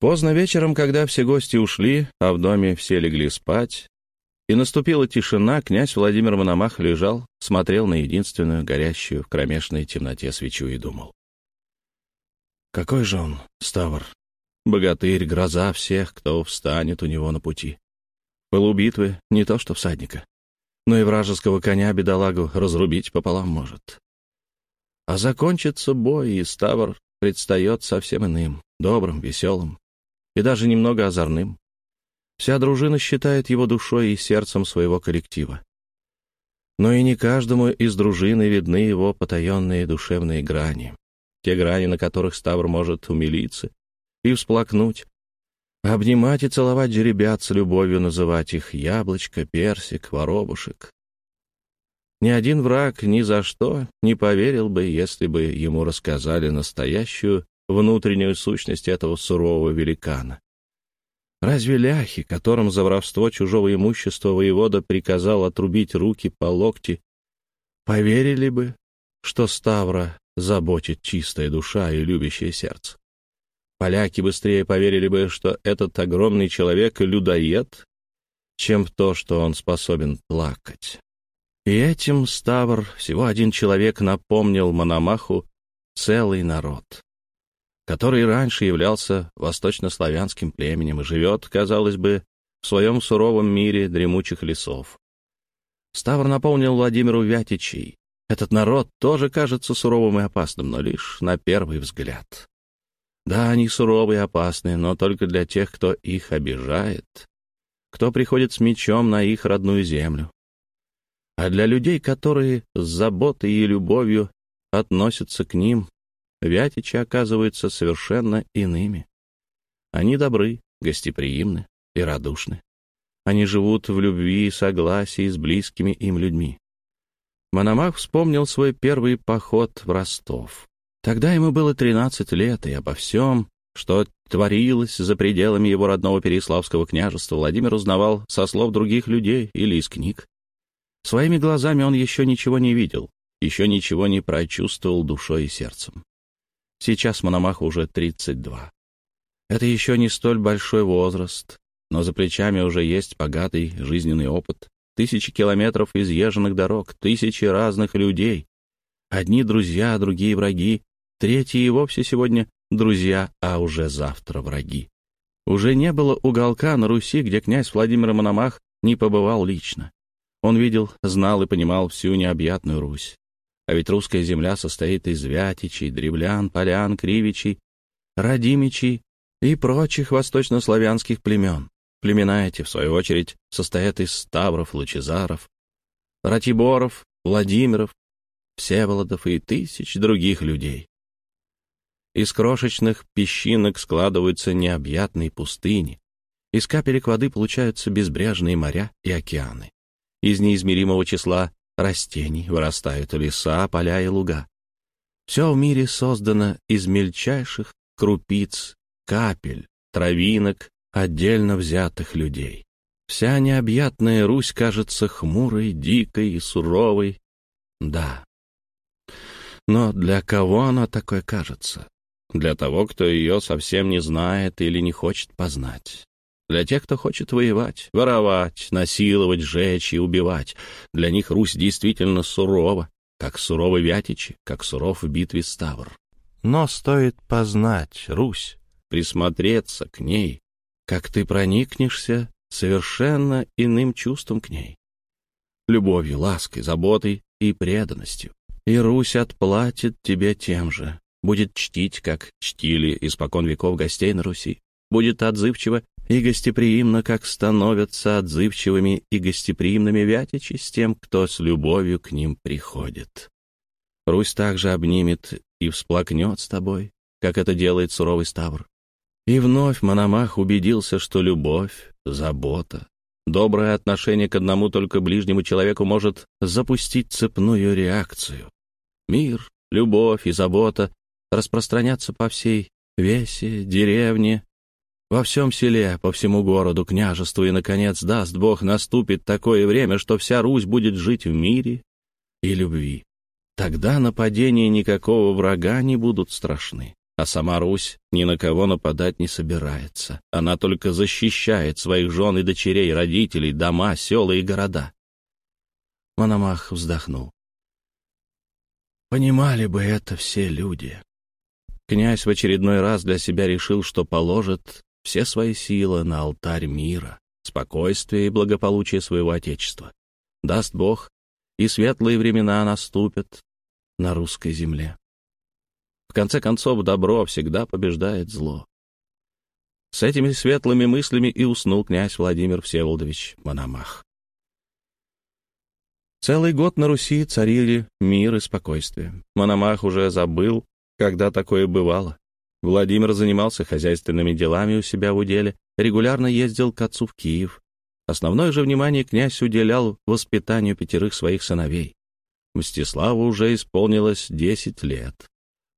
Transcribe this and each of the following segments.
Поздно вечером, когда все гости ушли, а в доме все легли спать, и наступила тишина, князь Владимир Мономах лежал, смотрел на единственную горящую в кромешной темноте свечу и думал. Какой же он, Ставр, богатырь, гроза всех, кто встанет у него на пути. Пылу битвы не то что всадника, но и вражеского коня бедолагу разрубить пополам может. А закончится бой, и Ставр предстает совсем иным, добрым, веселым, и даже немного озорным. Вся дружина считает его душой и сердцем своего коллектива. Но и не каждому из дружины видны его потаенные душевные грани, те грани, на которых Ставр может умилиться и всплакнуть, обнимать и целовать жеребят с любовью, называть их яблочко, персик, воробушек. Ни один враг ни за что не поверил бы, если бы ему рассказали настоящую внутреннюю сущность этого сурового великана. Разве ляхи, которым за воровство чужого имущества воевода приказал отрубить руки по локти, поверили бы, что Ставра заботит чистая душа и любящее сердце? Поляки быстрее поверили бы, что этот огромный человек — людоед, чем в то, что он способен плакать. И этим Ставр, всего один человек, напомнил Мономаху целый народ который раньше являлся восточнославянским племенем и живет, казалось бы, в своем суровом мире дремучих лесов. Ставр наполнил Владимиру Вятичей. Этот народ тоже кажется суровым и опасным, но лишь на первый взгляд. Да, они суровые и опасны, но только для тех, кто их обижает, кто приходит с мечом на их родную землю. А для людей, которые с заботой и любовью относятся к ним, Вятичи оказываются совершенно иными. Они добры, гостеприимны и радушны. Они живут в любви и согласии с близкими им людьми. Мономах вспомнил свой первый поход в Ростов. Тогда ему было 13 лет, и обо всем, что творилось за пределами его родного Переславского княжества, Владимир узнавал со слов других людей или из книг. Своими глазами он еще ничего не видел, еще ничего не прочувствовал душой и сердцем. Сейчас Мономаху уже 32. Это еще не столь большой возраст, но за плечами уже есть богатый жизненный опыт. Тысячи километров изъезженных дорог, тысячи разных людей. Одни друзья, другие враги, третьи и вовсе сегодня друзья, а уже завтра враги. Уже не было уголка на Руси, где князь Владимир Мономах не побывал лично. Он видел, знал и понимал всю необъятную Русь. А ведь русская земля состоит из вятичей, древлян, полян, кривичей, радимичей и прочих восточнославянских племен. Племена эти, в свою очередь, состоят из ставров, лучезаров, ратиборов, Владимиров, Всеволодов и тысяч других людей. Из крошечных песчинок складываются необъятные пустыни, из капелек воды получаются безбрежные моря и океаны. Из неизмеримого числа растений, вырастают леса, поля и луга. Все в мире создано из мельчайших крупиц, капель, травинок, отдельно взятых людей. Вся необъятная Русь кажется хмурой, дикой и суровой. Да. Но для кого она такой кажется? Для того, кто ее совсем не знает или не хочет познать. Для тех, кто хочет воевать, воровать, насиловать, жечь и убивать. Для них Русь действительно сурова, как суровы Вятичи, как суров в битве Ставр. Но стоит познать Русь, присмотреться к ней, как ты проникнешься совершенно иным чувством к ней. Любовью, лаской, заботой и преданностью. И Русь отплатит тебе тем же, будет чтить, как чтили испокон веков гостей на Руси, будет отзывчиво и гостеприимно, как становятся отзывчивыми и гостеприимными вятичи с тем, кто с любовью к ним приходит. Русь также обнимет и всплакнет с тобой, как это делает суровый Ставр. И вновь Мономах убедился, что любовь, забота, доброе отношение к одному только ближнему человеку может запустить цепную реакцию. Мир, любовь и забота распространятся по всей весе, деревне, во всем селе, по всему городу, княжеству, и, наконец, даст Бог, наступит такое время, что вся Русь будет жить в мире и любви. Тогда нападения никакого врага не будут страшны, А сама Русь ни на кого нападать не собирается. Она только защищает своих жен и дочерей, родителей, дома, села и города. Мономах вздохнул. Понимали бы это все люди. Князь в очередной раз для себя решил, что положит все свои силы на алтарь мира, спокойствия и благополучия своего Отечества. Даст Бог, и светлые времена наступят на русской земле. В конце концов, добро всегда побеждает зло. С этими светлыми мыслями и уснул князь Владимир Всеволодович Мономах. Целый год на Руси царили мир и спокойствие. Мономах уже забыл, когда такое бывало. Владимир занимался хозяйственными делами у себя в уделе, регулярно ездил к отцу в Киев. Основное же внимание князь уделял воспитанию пятерых своих сыновей. Мстиславу уже исполнилось десять лет.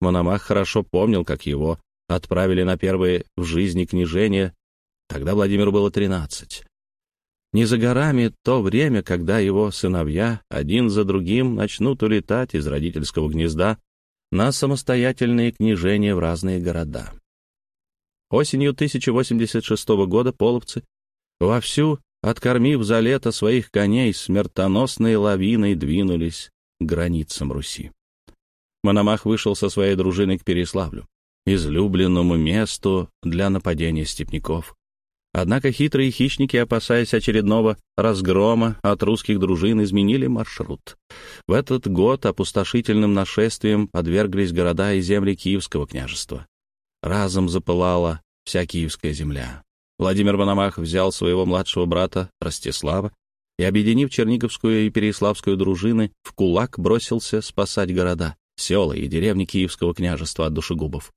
Мономах хорошо помнил, как его отправили на первые в жизни княжения. Тогда Владимиру было тринадцать. Не за горами то время, когда его сыновья один за другим начнут улетать из родительского гнезда на самостоятельные княжения в разные города. Осенью 1086 года половцы, вовсю откормив за лето своих коней, смертоносной лавиной двинулись к границам Руси. Мономах вышел со своей дружиной к Переславлю, излюбленному месту для нападения степняков. Однако хитрые хищники, опасаясь очередного разгрома от русских дружин, изменили маршрут. В этот год опустошительным нашествием подверглись города и земли Киевского княжества. Разом запылала вся Киевская земля. Владимир Мономах взял своего младшего брата Ростислава и, объединив Черниговскую и Переславскую дружины, в кулак бросился спасать города села и деревни Киевского княжества от душегубов.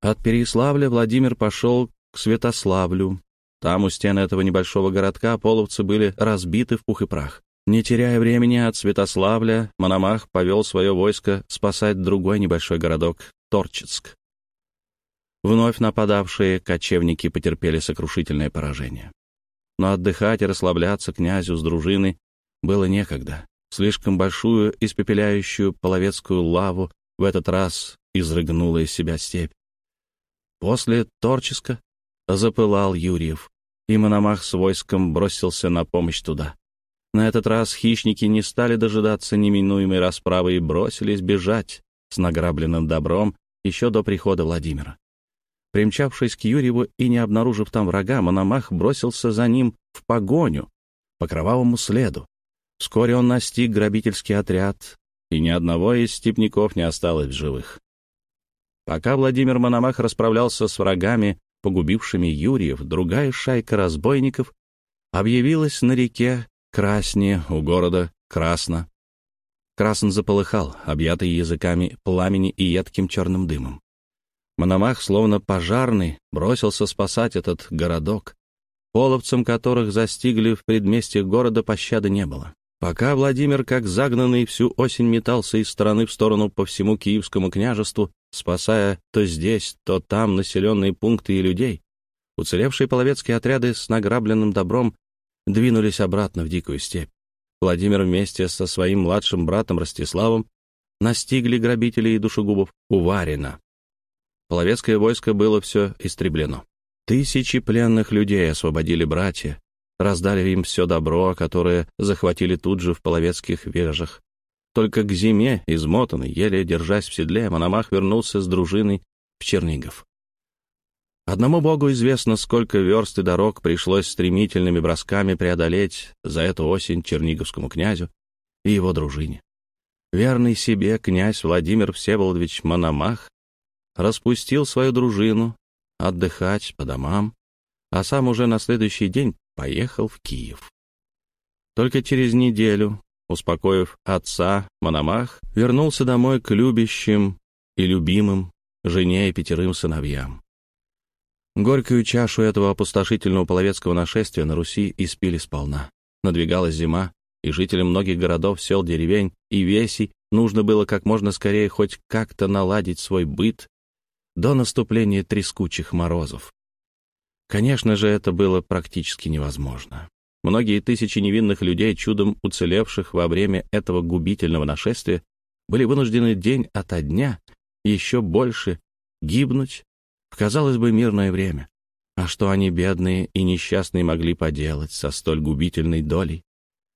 От Переславля Владимир пошел к Святославлю. Там у стен этого небольшого городка половцы были разбиты в пух и прах. Не теряя времени от Святославля, Мономах повел свое войско спасать другой небольшой городок — Торчицк. Вновь нападавшие кочевники потерпели сокрушительное поражение. Но отдыхать и расслабляться князю с дружиной было некогда. Слишком большую испепеляющую половецкую лаву в этот раз изрыгнула из себя степь. После Торческа запылал Юрьев, и Мономах с войском бросился на помощь туда. На этот раз хищники не стали дожидаться неминуемой расправы и бросились бежать с награбленным добром еще до прихода Владимира. Примчавшись к Юрьеву и не обнаружив там врага, Мономах бросился за ним в погоню по кровавому следу. Вскоре он настиг грабительский отряд, и ни одного из степняков не осталось в живых. Пока Владимир Мономах расправлялся с врагами, погубившими Юрьев, другая шайка разбойников объявилась на реке Красне у города Красно. Красн заполыхал, объятый языками пламени и едким черным дымом. Мономах, словно пожарный, бросился спасать этот городок, половцам которых застигли в предместьях города пощады не было. Пока Владимир, как загнанный, всю осень метался из стороны в сторону по всему Киевскому княжеству, спасая то здесь, то там населенные пункты и людей, уцелевшие половецкие отряды с награбленным добром двинулись обратно в дикую степь. Владимир вместе со своим младшим братом Ростиславом настигли грабителей и душегубов у Варина. Половецкое войско было все истреблено. Тысячи пленных людей освободили братья, раздали им все добро, которое захватили тут же в половецких вежах. Только к зиме, измотанный, еле держась в седле, Мономах вернулся с дружиной в Чернигов. Одному богу известно, сколько верст и дорог пришлось стремительными бросками преодолеть за эту осень черниговскому князю и его дружине. Верный себе князь Владимир Всеволодович Мономах распустил свою дружину отдыхать по домам, а сам уже на следующий день поехал в Киев. Только через неделю, успокоив отца, Мономах вернулся домой к любящим и любимым жене и пятерым сыновьям. Горькую чашу этого опустошительного половецкого нашествия на Руси испили сполна. Надвигалась зима, и жителям многих городов, сел, деревень и весей нужно было как можно скорее хоть как-то наладить свой быт до наступления трескучих морозов. Конечно же, это было практически невозможно. Многие тысячи невинных людей, чудом уцелевших во время этого губительного нашествия, были вынуждены день ото дня еще больше гибнуть в, казалось бы, мирное время. А что они, бедные и несчастные, могли поделать со столь губительной долей?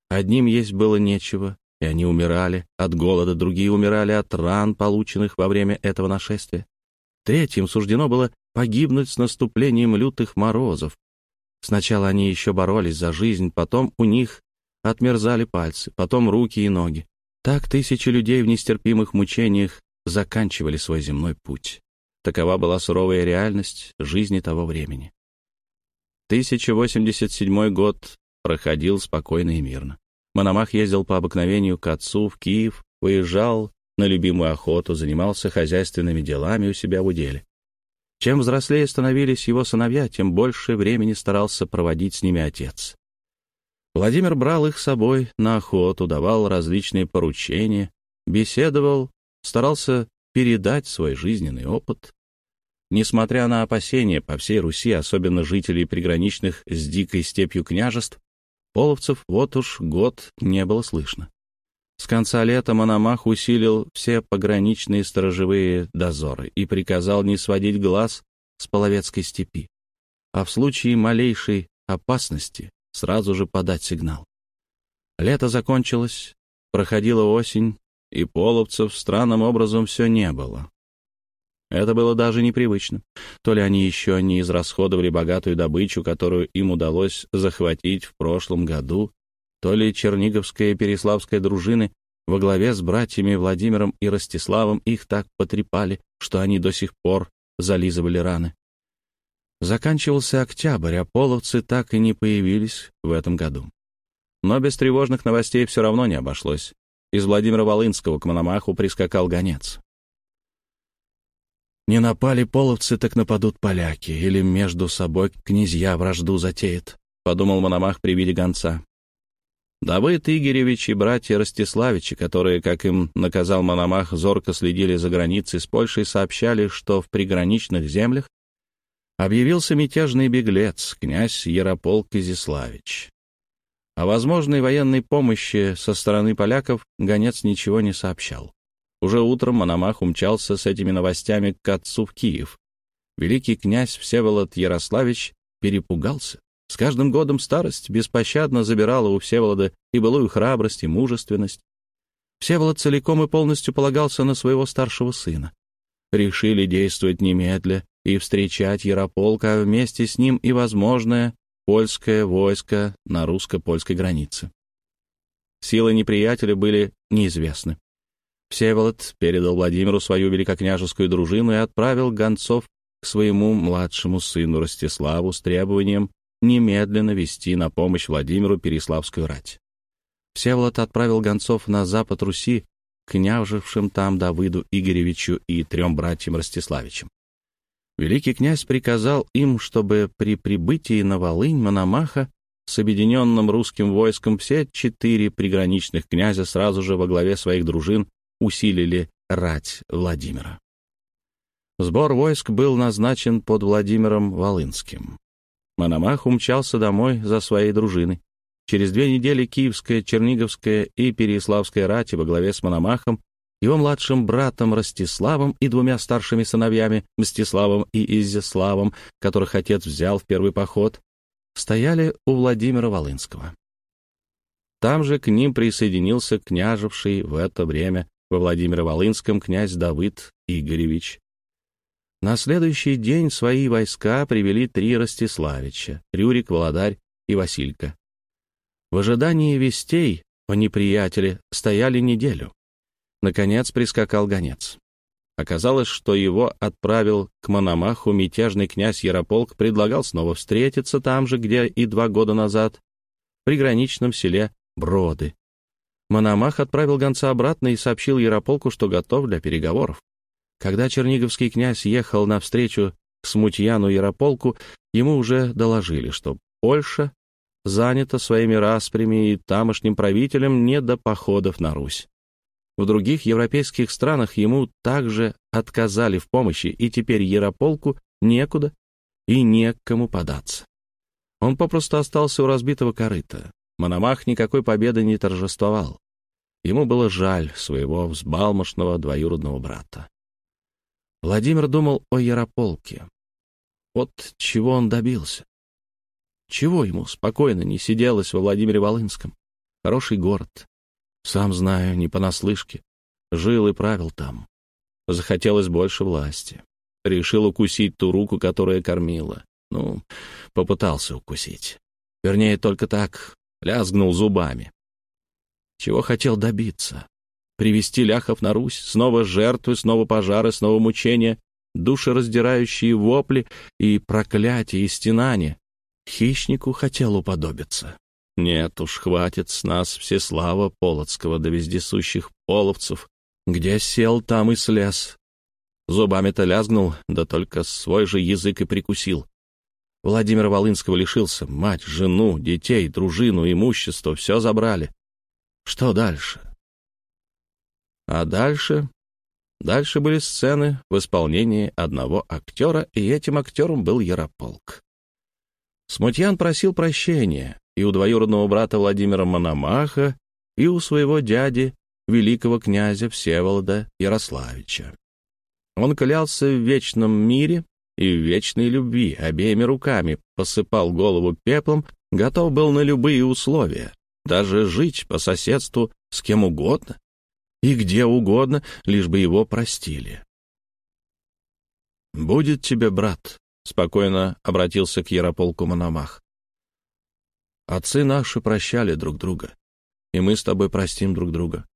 Одним есть было нечего, и они умирали от голода, другие умирали от ран, полученных во время этого нашествия. Третьим суждено было погибнуть с наступлением лютых морозов. Сначала они еще боролись за жизнь, потом у них отмерзали пальцы, потом руки и ноги. Так тысячи людей в нестерпимых мучениях заканчивали свой земной путь. Такова была суровая реальность жизни того времени. 1087 год проходил спокойно и мирно. Мономах ездил по обыкновению к отцу в Киев, выезжал на любимую охоту, занимался хозяйственными делами у себя в уделе. Чем взрослее становились его сыновья, тем больше времени старался проводить с ними отец. Владимир брал их с собой на охоту, давал различные поручения, беседовал, старался передать свой жизненный опыт. Несмотря на опасения по всей Руси, особенно жителей приграничных с дикой степью княжеств, половцев вот уж год не было слышно. С конца лета Мономах усилил все пограничные сторожевые дозоры и приказал не сводить глаз с Половецкой степи, а в случае малейшей опасности сразу же подать сигнал. Лето закончилось, проходила осень, и половцев странным образом все не было. Это было даже непривычно. То ли они еще не израсходовали богатую добычу, которую им удалось захватить в прошлом году, то ли Черниговская и Переславская дружины во главе с братьями Владимиром и Ростиславом их так потрепали, что они до сих пор зализывали раны. Заканчивался октябрь, а половцы так и не появились в этом году. Но без тревожных новостей все равно не обошлось. Из Владимира Волынского к Мономаху прискакал гонец. Не напали половцы, так нападут поляки, или между собой князья вражду затеют, — подумал Мономах при виде гонца. Давыд Игоревич и братья Ростиславичи, которые, как им наказал Мономах, зорко следили за границей с Польшей, сообщали, что в приграничных землях объявился мятежный беглец, князь Ярополк Изиславич. О возможной военной помощи со стороны поляков гонец ничего не сообщал. Уже утром Мономах умчался с этими новостями к отцу в Киев. Великий князь Всеволод Ярославич перепугался. С каждым годом старость беспощадно забирала у Всеволода и былую храбрость, и мужественность. Всеволод целиком и полностью полагался на своего старшего сына. Решили действовать немедля и встречать Ярополка, а вместе с ним и возможное польское войско на русско-польской границе. Силы неприятеля были неизвестны. Всеволод передал Владимиру свою великокняжескую дружину и отправил гонцов к своему младшему сыну Ростиславу с требованием немедленно вести на помощь Владимиру Переславскую рать. Всеволод отправил гонцов на запад Руси к княжившим там Давыду Игоревичу и трем братьям Ростиславичам. Великий князь приказал им, чтобы при прибытии на Волынь Мономаха с объединенным русским войском все четыре приграничных князя сразу же во главе своих дружин усилили рать Владимира. Сбор войск был назначен под Владимиром Волынским. Мономах умчался домой за своей дружиной. Через две недели Киевская, Черниговская и Переяславская рати во главе с Мономахом, его младшим братом Ростиславом и двумя старшими сыновьями Мстиславом и Изяславом, которых отец взял в первый поход, стояли у Владимира Волынского. Там же к ним присоединился княжевший в это время во Владимиро-Волынском князь Давыд Игоревич. На следующий день свои войска привели три Ростиславича — Рюрик, Володарь и Василька. В ожидании вестей о неприятеле стояли неделю. Наконец прискакал гонец. Оказалось, что его отправил к Мономаху мятежный князь Ярополк, предлагал снова встретиться там же, где и два года назад, в приграничном селе Броды. Мономах отправил гонца обратно и сообщил Ярополку, что готов для переговоров. Когда черниговский князь ехал навстречу к Смутьяну Ярополку, ему уже доложили, что Польша занята своими распрями и тамошним правителем не до походов на Русь. В других европейских странах ему также отказали в помощи, и теперь Ярополку некуда и не к кому податься. Он попросту остался у разбитого корыта. Мономах никакой победы не торжествовал. Ему было жаль своего взбалмошного двоюродного брата. Владимир думал о Ярополке. Вот чего он добился. Чего ему спокойно не сиделось во Владимире Волынском? Хороший город. Сам знаю, не понаслышке. Жил и правил там. Захотелось больше власти. Решил укусить ту руку, которая кормила. Ну, попытался укусить. Вернее, только так, лязгнул зубами. Чего хотел добиться? Привести ляхов на Русь, снова жертвы, снова пожары, снова мучения, душераздирающие вопли и проклятия и стенания. Хищнику хотел уподобиться. Нет уж, хватит с нас всеслава Полоцкого до вездесущих половцев. Где сел, там и слез. Зубами-то лязгнул, да только свой же язык и прикусил. Владимира Волынского лишился. Мать, жену, детей, дружину, имущество — все забрали. Что дальше? А дальше... Дальше были сцены в исполнении одного актера, и этим актером был Ярополк. Смутьян просил прощения и у двоюродного брата Владимира Мономаха, и у своего дяди, великого князя Всеволода Ярославича. Он клялся в вечном мире и в вечной любви, обеими руками посыпал голову пеплом, готов был на любые условия, даже жить по соседству с кем угодно и где угодно, лишь бы его простили. «Будет тебе, брат», — спокойно обратился к Ярополку Мономах. «Отцы наши прощали друг друга, и мы с тобой простим друг друга.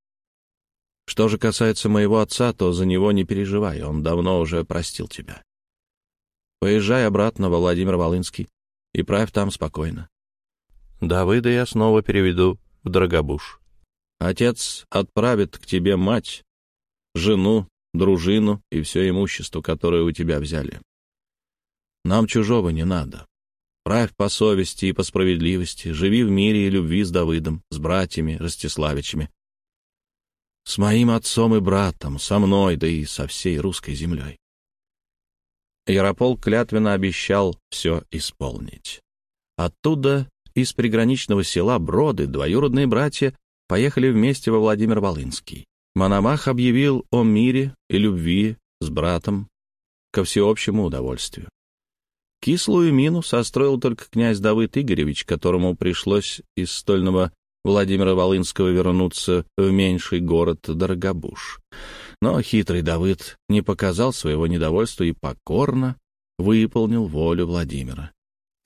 Что же касается моего отца, то за него не переживай, он давно уже простил тебя. Поезжай обратно во Владимир Волынский и правь там спокойно. Давыда я снова переведу в Драгобуш. Отец отправит к тебе мать, жену, дружину и все имущество, которое у тебя взяли. Нам чужого не надо. Правь по совести и по справедливости, живи в мире и любви с Давыдом, с братьями Ростиславичами, с моим отцом и братом, со мной, да и со всей русской землей. Яропол клятвенно обещал все исполнить. Оттуда, из приграничного села Броды, двоюродные братья поехали вместе во Владимир-Волынский. Мономах объявил о мире и любви с братом ко всеобщему удовольствию. Кислую мину состроил только князь Давыд Игоревич, которому пришлось из стольного Владимира Волынского вернуться в меньший город Дорогобуш. Но хитрый Давыд не показал своего недовольства и покорно выполнил волю Владимира.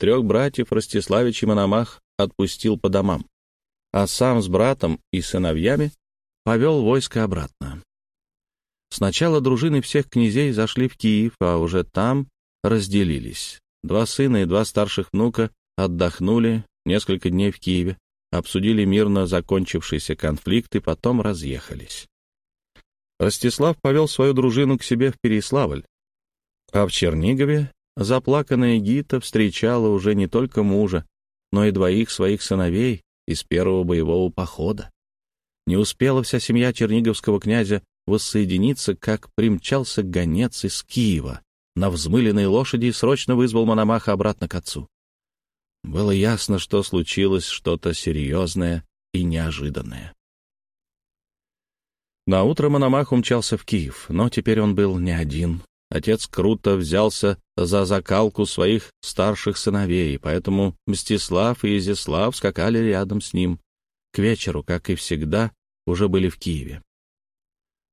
Трех братьев Ростиславич и Мономах отпустил по домам, а сам с братом и сыновьями повел войско обратно. Сначала дружины всех князей зашли в Киев, а уже там разделились. Два сына и два старших внука отдохнули несколько дней в Киеве, обсудили мирно закончившийся конфликт и потом разъехались. Ростислав повел свою дружину к себе в Переславль, а в Чернигове заплаканная Гита встречала уже не только мужа, но и двоих своих сыновей из первого боевого похода. Не успела вся семья черниговского князя воссоединиться, как примчался гонец из Киева на взмыленной лошади срочно вызвал Мономаха обратно к отцу. Было ясно, что случилось что-то серьезное и неожиданное. На утро Мономах умчался в Киев, но теперь он был не один. Отец круто взялся за закалку своих старших сыновей, поэтому Мстислав и Изяслав скакали рядом с ним. К вечеру, как и всегда, уже были в Киеве.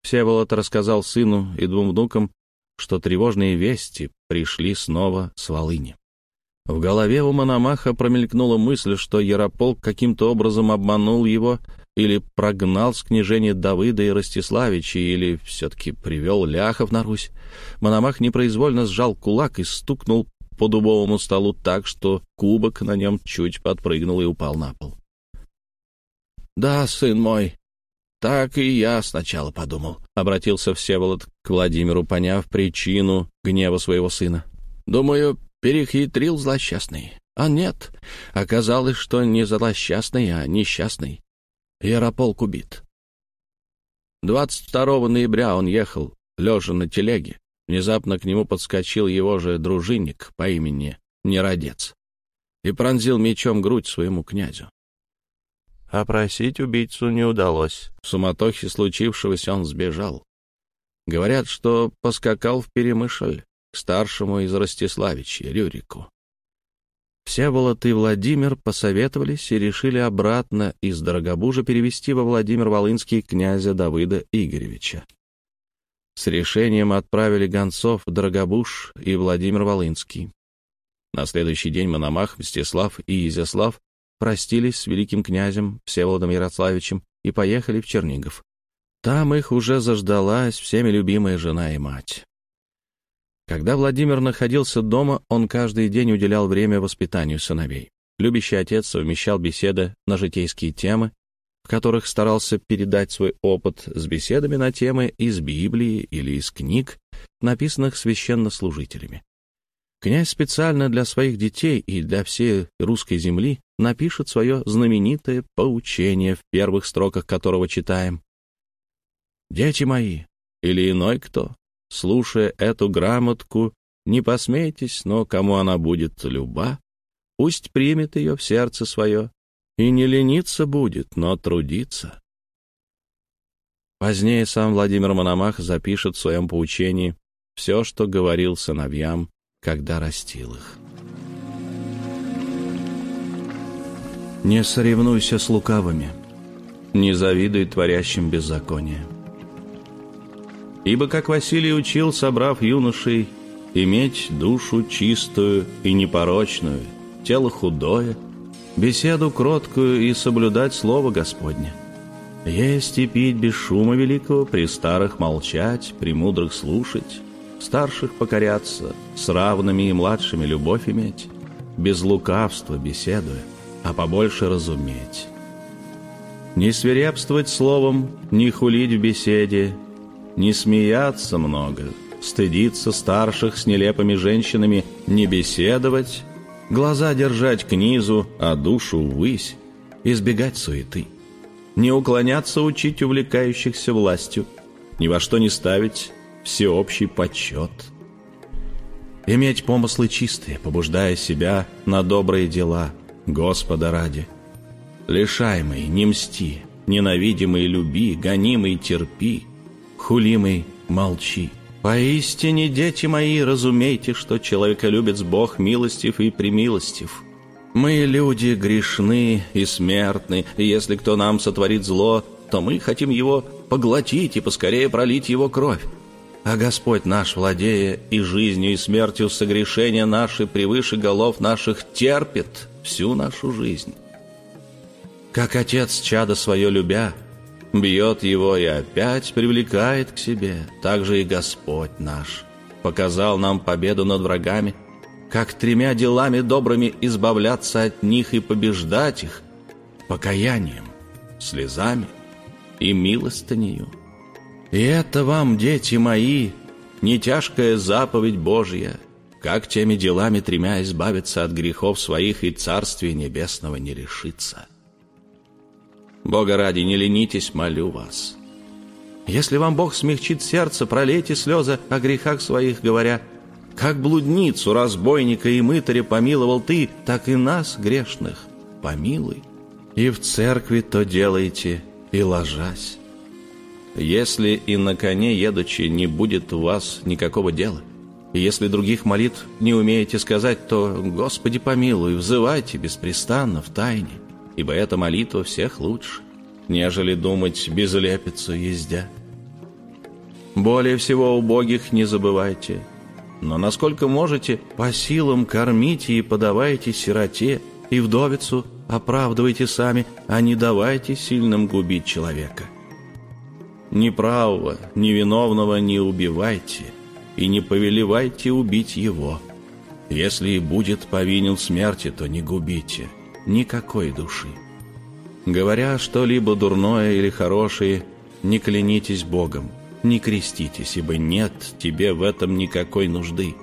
Всеволод рассказал сыну и двум внукам, что тревожные вести пришли снова с Волыни. В голове у Мономаха промелькнула мысль, что Ярополк каким-то образом обманул его или прогнал с княжения Давыда и Ростиславича, или все-таки привел ляхов на Русь. Мономах непроизвольно сжал кулак и стукнул по дубовому столу так, что кубок на нем чуть подпрыгнул и упал на пол. «Да, сын мой, так и я сначала подумал», — обратился Всеволод к Владимиру, поняв причину гнева своего сына. «Думаю, Перехитрил злосчастный. А нет, оказалось, что не злосчастный, а несчастный. Ярополк убит. 22 ноября он ехал, лежа на телеге. Внезапно к нему подскочил его же дружинник по имени Неродец и пронзил мечом грудь своему князю. Опросить убийцу не удалось. В суматохе случившегося он сбежал. Говорят, что поскакал в Перемышль к старшему из Ростиславичей, Рюрику. Всеволод и Владимир посоветовались и решили обратно из Дорогобужа перевести во Владимир-Волынский князя Давыда Игоревича. С решением отправили гонцов в Дорогобуж и Владимир-Волынский. На следующий день Мономах, Мстислав и Изяслав простились с великим князем Всеволодом Ярославичем и поехали в Чернигов. Там их уже заждалась всеми любимая жена и мать. Когда Владимир находился дома, он каждый день уделял время воспитанию сыновей. Любящий отец совмещал беседы на житейские темы, в которых старался передать свой опыт с беседами на темы из Библии или из книг, написанных священнослужителями. Князь специально для своих детей и для всей русской земли напишет свое знаменитое поучение, в первых строках которого читаем «Дети мои, или иной кто, слушая эту грамотку, не посмейтесь, но кому она будет люба, пусть примет ее в сердце свое и не лениться будет, но трудиться. Позднее сам Владимир Мономах запишет в своем поучении все, что говорил сыновьям, когда растил их. Не соревнуйся с лукавыми, не завидуй творящим беззаконие. Ибо, как Василий учил, собрав юношей, иметь душу чистую и непорочную, тело худое, беседу кроткую и соблюдать Слово Господне. Есть и пить без шума великого, при старых молчать, при мудрых слушать, старших покоряться, с равными и младшими любовь иметь, без лукавства беседуя, а побольше разуметь. Не свирепствовать словом, не хулить в беседе, не смеяться много, стыдиться старших с нелепыми женщинами, не беседовать, глаза держать к низу, а душу ввысь, избегать суеты, не уклоняться учить увлекающихся властью, ни во что не ставить всеобщий почет. Иметь помыслы чистые, побуждая себя на добрые дела, Господа ради. Лишаемый, не мсти, ненавидимый люби, гонимый терпи, хулимый молчи. Поистине, дети мои, разумейте, что человеколюбец Бог милостив и премилостив. Мы, люди, грешны и смертны, и если кто нам сотворит зло, то мы хотим его поглотить и поскорее пролить его кровь. А Господь наш, владея и жизнью, и смертью согрешения наши превыше голов наших, терпит всю нашу жизнь. Как отец чада свое любя, бьет его и опять привлекает к себе, так же и Господь наш показал нам победу над врагами, как тремя делами добрыми избавляться от них и побеждать их, покаянием, слезами и милостынею. И это вам, дети мои, не тяжкая заповедь Божья, как теми делами тремя избавиться от грехов своих и Царствия Небесного не решиться. Бога ради, не ленитесь, молю вас. Если вам Бог смягчит сердце, пролейте слезы о грехах своих, говоря, «Как блудницу, разбойника и мытаря помиловал ты, так и нас, грешных, помилуй». И в церкви то делайте, и ложась. Если и на коне едучи не будет у вас никакого дела, и если других молитв не умеете сказать, то «Господи помилуй, взывайте беспрестанно в тайне, ибо эта молитва всех лучше, нежели думать безлепицу ездя». Более всего убогих не забывайте, но насколько можете, по силам кормите и подавайте сироте, и вдовицу оправдывайте сами, а не давайте сильным губить человека. Ни правого, ни виновного не убивайте, и не повелевайте убить его. Если и будет повинен смерти, то не губите никакой души. Говоря что-либо дурное или хорошее, не клянитесь Богом, не креститесь, ибо нет тебе в этом никакой нужды.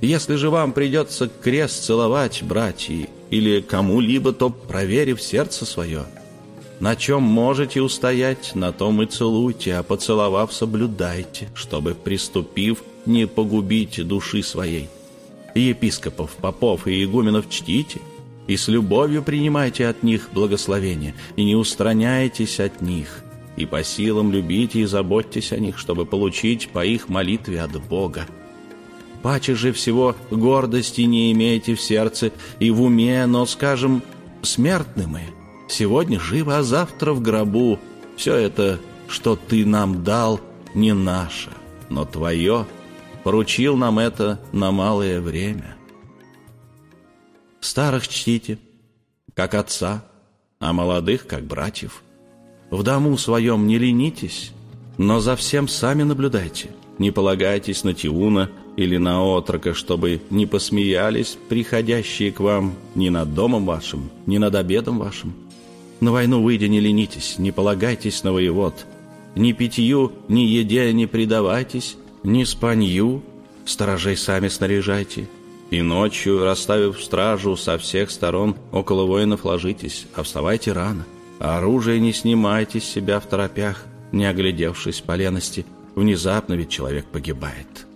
Если же вам придется крест целовать, братья, или кому-либо, то проверив сердце свое – на чем можете устоять, на том и целуйте, а поцеловав, соблюдайте, чтобы, приступив, не погубить души своей. Епископов, попов и игуменов чтите, и с любовью принимайте от них благословение, и не устраняйтесь от них, и по силам любите и заботьтесь о них, чтобы получить по их молитве от Бога. Паче же всего гордости не имейте в сердце и в уме, но, скажем, смертны мы. Сегодня живы, а завтра в гробу. Все это, что ты нам дал, не наше, но твое. Поручил нам это на малое время. Старых чтите, как отца, а молодых, как братьев. В дому своем не ленитесь, но за всем сами наблюдайте. Не полагайтесь на Тиуна или на отрока, чтобы не посмеялись приходящие к вам ни над домом вашим, ни над обедом вашим. На войну выйдя не ленитесь, не полагайтесь на воевод. Ни питью, ни еде не предавайтесь, ни спанью, сторожей сами снаряжайте. И ночью, расставив стражу со всех сторон, около воинов ложитесь, а вставайте рано. Оружие не снимайте с себя в торопях, не оглядевшись по лености. Внезапно ведь человек погибает.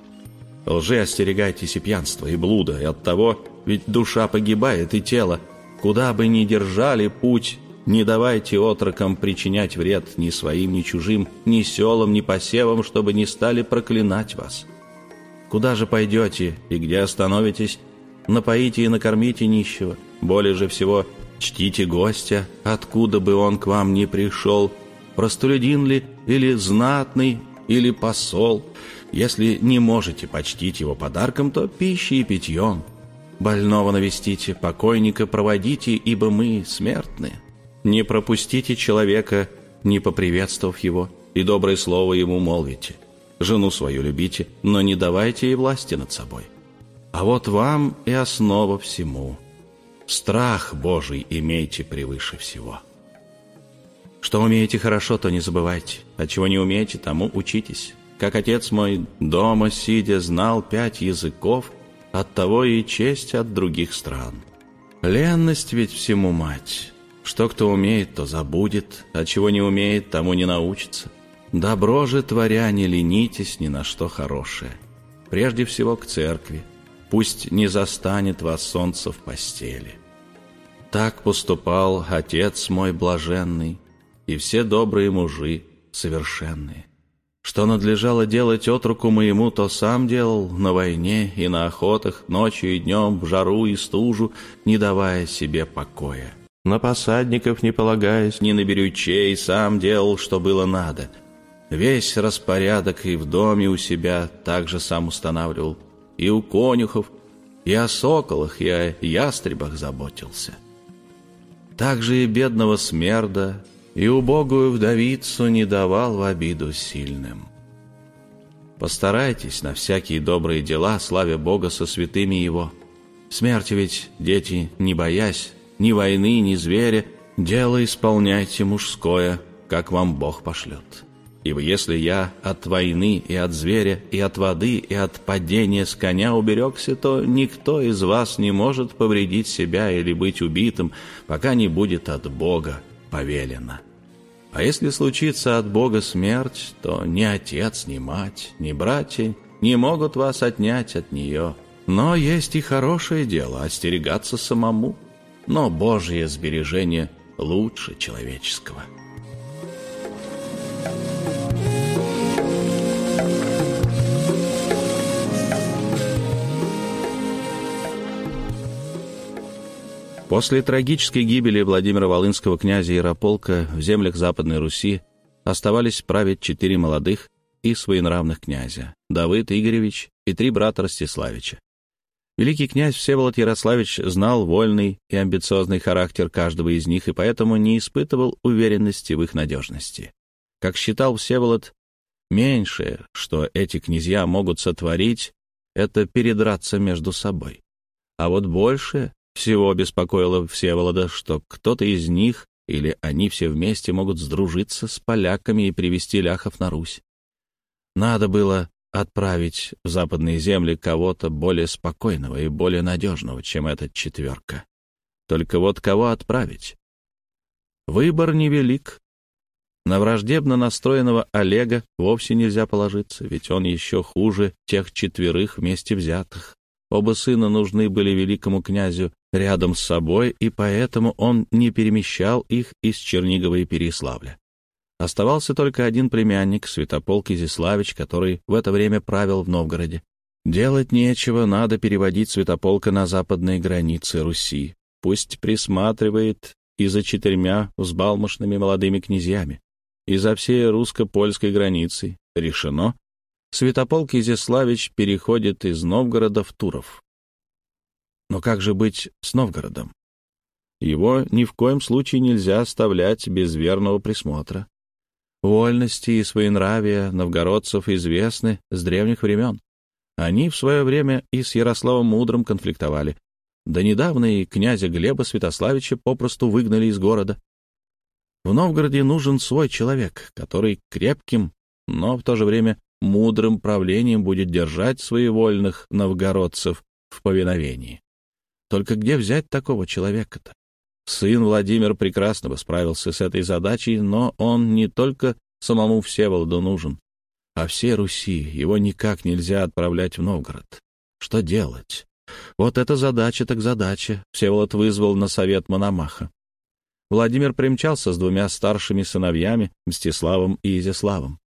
Лжи остерегайтесь и пьянства, и блуда, и от того, ведь душа погибает, и тело. Куда бы ни держали путь, не давайте отрокам причинять вред ни своим, ни чужим, ни селам, ни посевам, чтобы не стали проклинать вас. Куда же пойдете и где остановитесь, напоите и накормите нищего. Более же всего чтите гостя, откуда бы он к вам ни пришел, простолюдин ли или знатный, или посол. Если не можете почтить его подарком, то пищей и питьем. Больного навестите, покойника проводите, ибо мы смертны. Не пропустите человека, не поприветствовав его, и доброе слово ему молвите. Жену свою любите, но не давайте ей власти над собой. А вот вам и основа всему. Страх Божий имейте превыше всего. Что умеете хорошо, то не забывайте, а чего не умеете, тому учитесь. Как отец мой, дома сидя, знал пять языков, от того и честь от других стран. Ленность ведь всему мать. Что кто умеет, то забудет, а чего не умеет, тому не научится. Добро же, творя, не ленитесь ни на что хорошее. Прежде всего к церкви. Пусть не застанет вас солнце в постели. Так поступал отец мой блаженный, и все добрые мужи совершенные. Что надлежало делать отруку моему, то сам делал на войне и на охотах, ночью и днем, в жару и стужу, не давая себе покоя. На посадников не полагаясь, ни на берючей, сам делал, что было надо. Весь распорядок и в доме у себя также сам устанавливал, и у конюхов, и о соколах, и о ястребах заботился. Также и бедного смерда и убогую вдовицу не давал в обиду сильным. Постарайтесь на всякие добрые дела, славя Бога со святыми Его. Смерти ведь, дети, не боясь, ни войны, ни зверя, дело исполняйте мужское, как вам Бог пошлет. Ибо если я от войны и от зверя, и от воды, и от падения с коня уберегся, то никто из вас не может повредить себя или быть убитым, пока не будет от Бога повелено. А если случится от Бога смерть, то ни отец, ни мать, ни братья не могут вас отнять от нее. Но есть и хорошее дело — остерегаться самому. Но Божье сбережение лучше человеческого. После трагической гибели Владимира Волынского князя Ярополка в землях Западной Руси оставались править четыре молодых и своенравных князя – Давыд Игоревич и три брата Ростиславича. Великий князь Всеволод Ярославич знал вольный и амбициозный характер каждого из них и поэтому не испытывал уверенности в их надежности. Как считал Всеволод, меньшее, что эти князья могут сотворить, это передраться между собой. А вот большее всего беспокоило Всеволода, что кто-то из них или они все вместе могут сдружиться с поляками и привести ляхов на Русь. Надо было отправить в западные земли кого-то более спокойного и более надежного, чем эта четверка. Только вот кого отправить? Выбор невелик. На враждебно настроенного Олега вовсе нельзя положиться, ведь он еще хуже тех четверых вместе взятых. Оба сына нужны были великому князю рядом с собой, и поэтому он не перемещал их из Чернигова и Переславля. Оставался только один племянник, Святополк Изяславич, который в это время правил в Новгороде. Делать нечего, надо переводить Святополка на западные границы Руси. Пусть присматривает и за четырьмя взбалмошными молодыми князьями, и за всей русско-польской границей. Решено. Святополк Изяславич переходит из Новгорода в Туров. Но как же быть с Новгородом? Его ни в коем случае нельзя оставлять без верного присмотра. Вольности и своенравия новгородцев известны с древних времен. Они в свое время и с Ярославом Мудрым конфликтовали. До недавно и князя Глеба Святославича попросту выгнали из города. В Новгороде нужен свой человек, который крепким, но в то же время мудрым правлением будет держать своевольных новгородцев в повиновении. Только где взять такого человека-то? Сын Владимир прекрасно бы справился с этой задачей, но он не только самому Всеволоду нужен, а всей Руси. Его никак нельзя отправлять в Новгород. Что делать? Вот эта задача так задача. Всеволод вызвал на совет Мономаха. Владимир примчался с двумя старшими сыновьями, Мстиславом и Изяславом.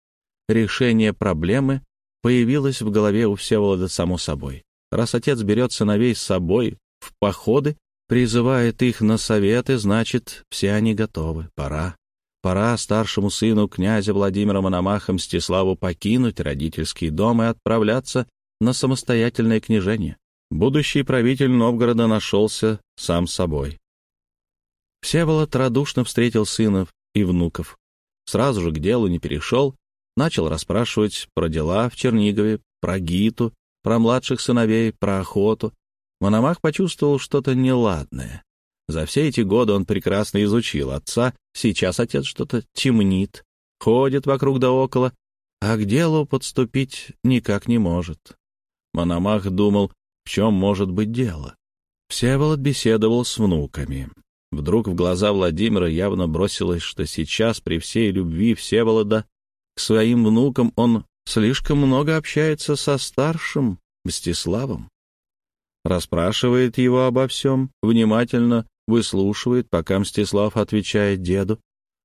Решение проблемы появилось в голове у Всеволода само собой. Раз отец берет сыновей с собой в походы, призывает их на советы, значит, все они готовы. Пора. Пора старшему сыну князя Владимира Мономаха Мстиславу покинуть родительский дом и отправляться на самостоятельное княжение. Будущий правитель Новгорода нашелся сам собой. Всеволод радушно встретил сынов и внуков. Сразу же к делу не перешел, начал расспрашивать про дела в Чернигове, про Гиту, про младших сыновей, про охоту, Мономах почувствовал что-то неладное. За все эти годы он прекрасно изучил отца, сейчас отец что-то темнит, ходит вокруг да около, а к делу подступить никак не может. Мономах думал, в чем может быть дело. Всеволод беседовал с внуками. Вдруг в глаза Владимира явно бросилось, что сейчас при всей любви Всеволода к своим внукам он слишком много общается со старшим Мстиславом расспрашивает его обо всем, внимательно выслушивает, пока Мстислав отвечает деду.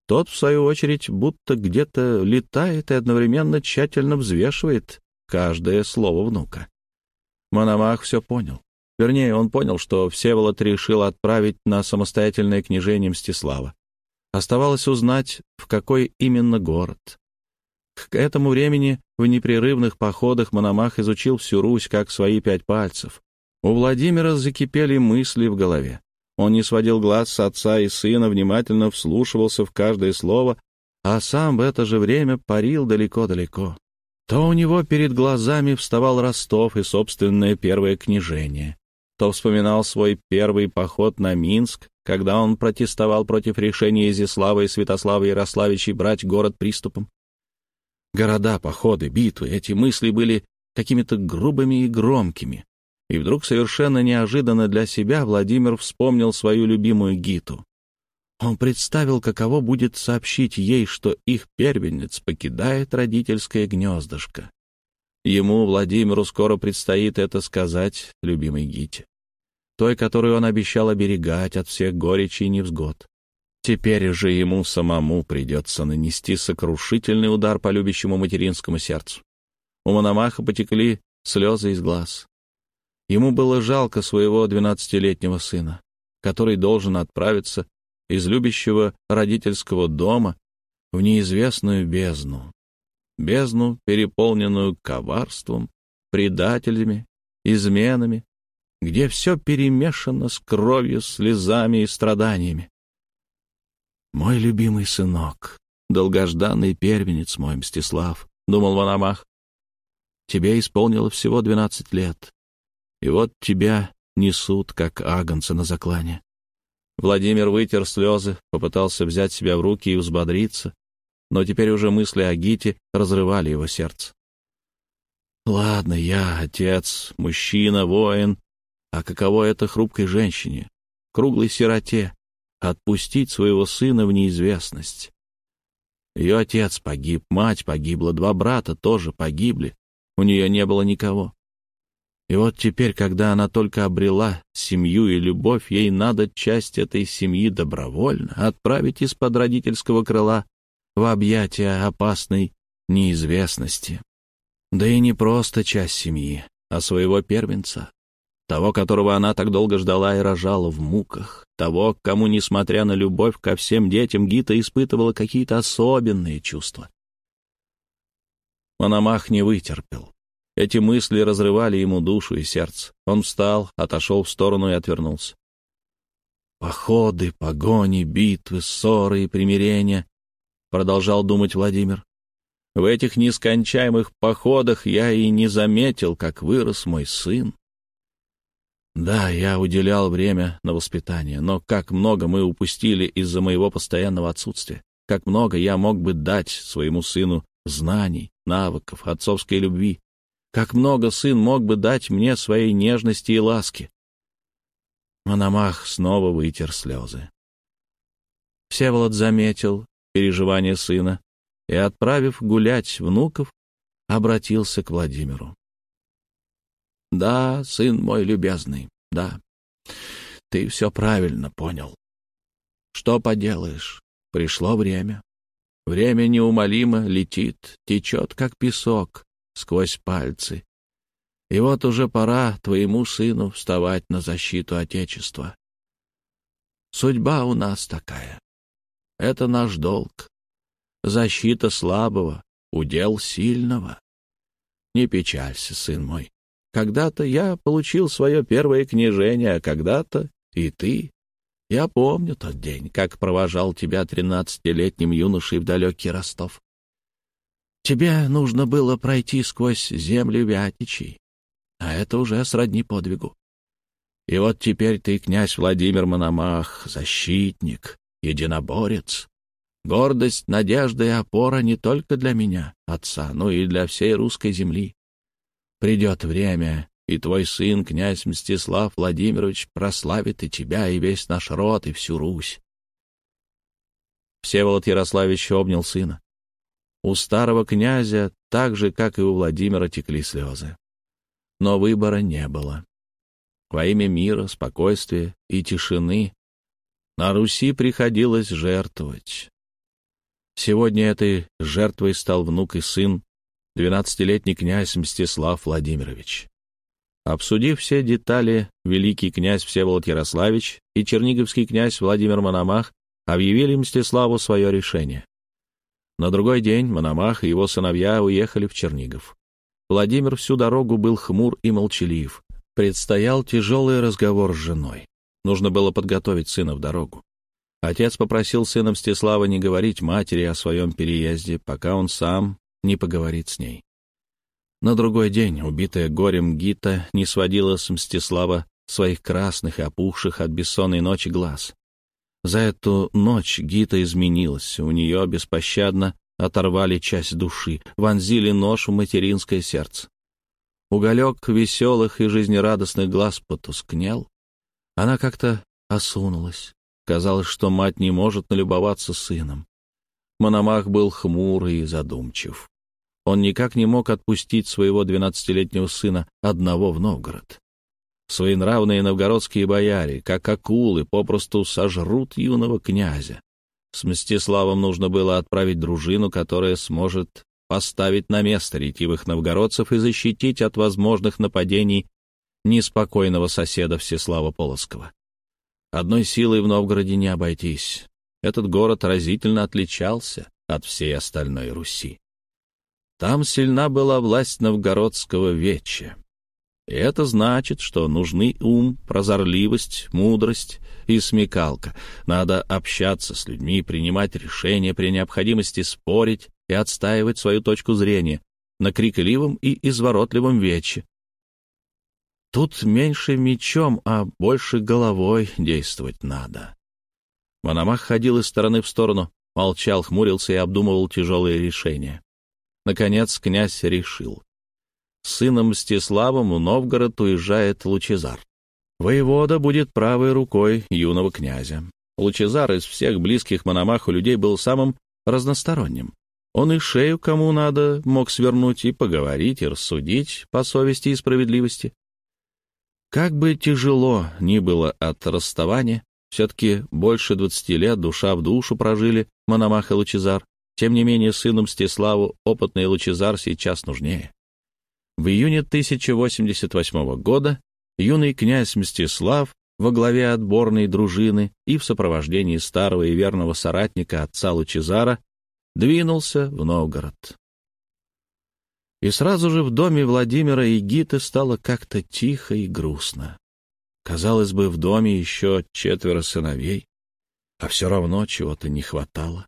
Тот, в свою очередь, будто где-то летает и одновременно тщательно взвешивает каждое слово внука. Мономах все понял. Вернее, он понял, что Всеволод решил отправить на самостоятельное княжение Мстислава. Оставалось узнать, в какой именно город. К этому времени в непрерывных походах Мономах изучил всю Русь как свои пять пальцев. У Владимира закипели мысли в голове. Он не сводил глаз с отца и сына, внимательно вслушивался в каждое слово, а сам в это же время парил далеко-далеко. То у него перед глазами вставал Ростов и собственное первое княжение, то вспоминал свой первый поход на Минск, когда он протестовал против решения Изяслава и Святослава Ярославичей брать город приступом. Города, походы, битвы — эти мысли были какими-то грубыми и громкими. И вдруг совершенно неожиданно для себя Владимир вспомнил свою любимую Гиту. Он представил, каково будет сообщить ей, что их первенец покидает родительское гнездышко. Ему, Владимиру, скоро предстоит это сказать любимой Гите, той, которую он обещал оберегать от всех горечи и невзгод. Теперь же ему самому придется нанести сокрушительный удар по любящему материнскому сердцу. У Мономаха потекли слезы из глаз. Ему было жалко своего двенадцатилетнего сына, который должен отправиться из любящего родительского дома в неизвестную бездну. Бездну, переполненную коварством, предателями, изменами, где все перемешано с кровью, слезами и страданиями. «Мой любимый сынок, долгожданный первенец мой, Мстислав», — думал Ванамах, — «тебе исполнило всего двенадцать лет. И вот тебя несут, как агнца на заклане. Владимир вытер слезы, попытался взять себя в руки и взбодриться, но теперь уже мысли о Гите разрывали его сердце. «Ладно, я отец, мужчина, воин, а каково это хрупкой женщине, круглой сироте, отпустить своего сына в неизвестность? Ее отец погиб, мать погибла, два брата тоже погибли, у нее не было никого. И вот теперь, когда она только обрела семью и любовь, ей надо часть этой семьи добровольно отправить из-под родительского крыла в объятия опасной неизвестности. Да и не просто часть семьи, а своего первенца, того, которого она так долго ждала и рожала в муках, того, кому, несмотря на любовь ко всем детям, Гита испытывала какие-то особенные чувства. Мономах не вытерпел. Эти мысли разрывали ему душу и сердце. Он встал, отошел в сторону и отвернулся. «Походы, погони, битвы, ссоры и примирения», — продолжал думать Владимир. «В этих нескончаемых походах я и не заметил, как вырос мой сын. Да, я уделял время на воспитание, но как много мы упустили из-за моего постоянного отсутствия. Как много я мог бы дать своему сыну знаний, навыков, отцовской любви. Как много сын мог бы дать мне своей нежности и ласки. Мономах снова вытер слезы. Всеволод заметил переживания сына и, отправив гулять внуков, обратился к Владимиру. «Да, сын мой любезный, да, ты все правильно понял. Что поделаешь, пришло время. Время неумолимо летит, течет, как песок, сквозь пальцы. И вот уже пора твоему сыну вставать на защиту Отечества. Судьба у нас такая. Это наш долг. Защита слабого, удел сильного. Не печалься, сын мой. Когда-то я получил свое первое княжение, а когда-то и ты. Я помню тот день, как провожал тебя тринадцатилетним юношей в далекий Ростов. Тебе нужно было пройти сквозь земли Вятичей, а это уже сродни подвигу. И вот теперь ты, князь Владимир Мономах, защитник, единоборец, гордость, надежда и опора не только для меня, отца, но и для всей русской земли. Придет время, и твой сын, князь Мстислав Владимирович, прославит и тебя, и весь наш род, и всю Русь. Всеволод Ярославич обнял сына. У старого князя, так же, как и у Владимира, текли слезы. Но выбора не было. Во имя мира, спокойствия и тишины на Руси приходилось жертвовать. Сегодня этой жертвой стал внук и сын, двенадцатилетний князь Мстислав Владимирович. Обсудив все детали, великий князь Всеволод Ярославич и черниговский князь Владимир Мономах объявили Мстиславу свое решение. На другой день Мономах и его сыновья уехали в Чернигов. Владимир всю дорогу был хмур и молчалив. Предстоял тяжелый разговор с женой. Нужно было подготовить сына в дорогу. Отец попросил сына Мстислава не говорить матери о своем переезде, пока он сам не поговорит с ней. На другой день убитая горем Гита не сводила с Мстислава своих красных и опухших от бессонной ночи глаз. За эту ночь Гита изменилась, у нее беспощадно оторвали часть души, вонзили нож в материнское сердце. Уголек веселых и жизнерадостных глаз потускнел. Она как-то осунулась. Казалось, что мать не может налюбоваться сыном. Мономах был хмурый и задумчив. Он никак не мог отпустить своего двенадцатилетнего сына одного в Новгород. Своенравные новгородские бояре, как акулы, попросту сожрут юного князя. С Мстиславом нужно было отправить дружину, которая сможет поставить на место ретивых новгородцев и защитить от возможных нападений неспокойного соседа Всеслава Полоцкого. Одной силой в Новгороде не обойтись. Этот город разительно отличался от всей остальной Руси. Там сильна была власть новгородского веча. Это значит, что нужны ум, прозорливость, мудрость и смекалка. Надо общаться с людьми, принимать решения, при необходимости спорить и отстаивать свою точку зрения на крикливом и изворотливом вече. Тут меньше мечом, а больше головой действовать надо. Мономах ходил из стороны в сторону, молчал, хмурился и обдумывал тяжелые решения. Наконец князь решил. Сыном Мстиславом в Новгород уезжает Лучезар. Воевода будет правой рукой юного князя. Лучезар из всех близких Мономаху людей был самым разносторонним. Он и шею кому надо мог свернуть и поговорить, и рассудить по совести и справедливости. Как бы тяжело ни было от расставания, все-таки больше двадцати лет душа в душу прожили Мономах и Лучезар. Тем не менее, сыну Мстиславу опытный Лучезар сейчас нужнее. В июне 1088 года юный князь Мстислав во главе отборной дружины и в сопровождении старого и верного соратника отца Лучезара двинулся в Новгород. И сразу же в доме Владимира и Гиты стало как-то тихо и грустно. Казалось бы, в доме еще четверо сыновей, а все равно чего-то не хватало.